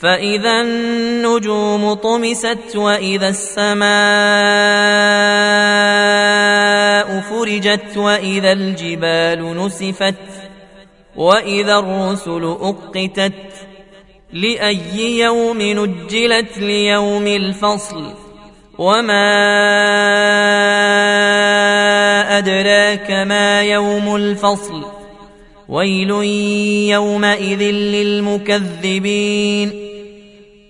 فإذا النجوم طمست وإذا السماء فرجت وإذا الجبال نسفت وإذا الرسل أقتت لأي يوم نجلت ليوم الفصل وما أدراك ما يوم الفصل ويل يومئذ للمكذبين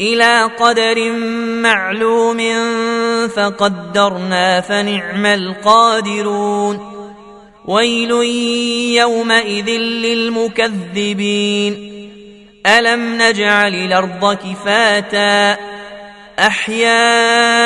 إلى قدر معلوم فقدرنا فنعم القادرون. ويل يومئذ للمكذبين. ألم نجعل الأرض كفاتا؟ أحياء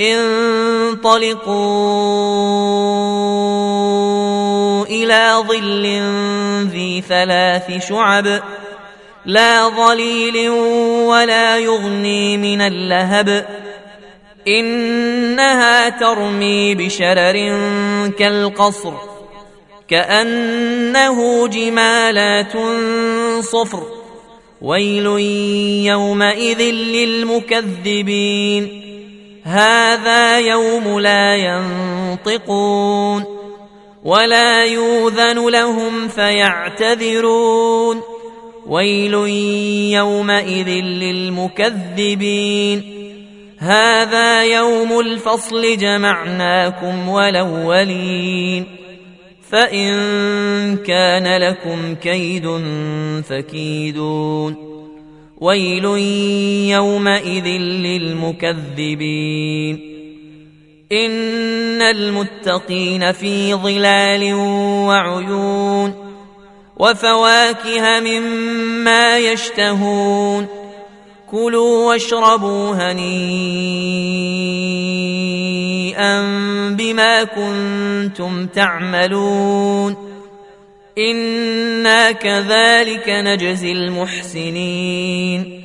انطلقوا إلى ظل ذي ثلاث شعب لا ظليل ولا يغني من اللهب إنها ترمي بشرر كالقصر كأنه جمالات صفر ويل يومئذ للمكذبين هذا يوم لا ينطقون ولا يوذن لهم فيعتذرون. ويل يومئذ للمكذبين. هذا يوم الفصل جمعناكم ولولين فإن كان لكم كيد فكيدون. ويل يومئذ للمكذبين. إن المتقين في ظلال وعيون وفواكه مما يشتهون. كلوا واشربوا هنيئا بما كنتم تعملون. أنا كذلك نجزي المحسنين.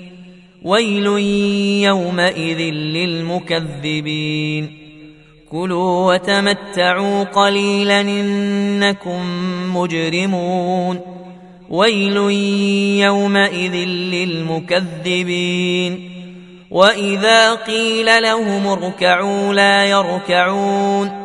ويل يومئذ للمكذبين. كلوا وتمتعوا قليلا انكم مجرمون. ويل يومئذ للمكذبين. واذا قيل لهم اركعوا لا يركعون.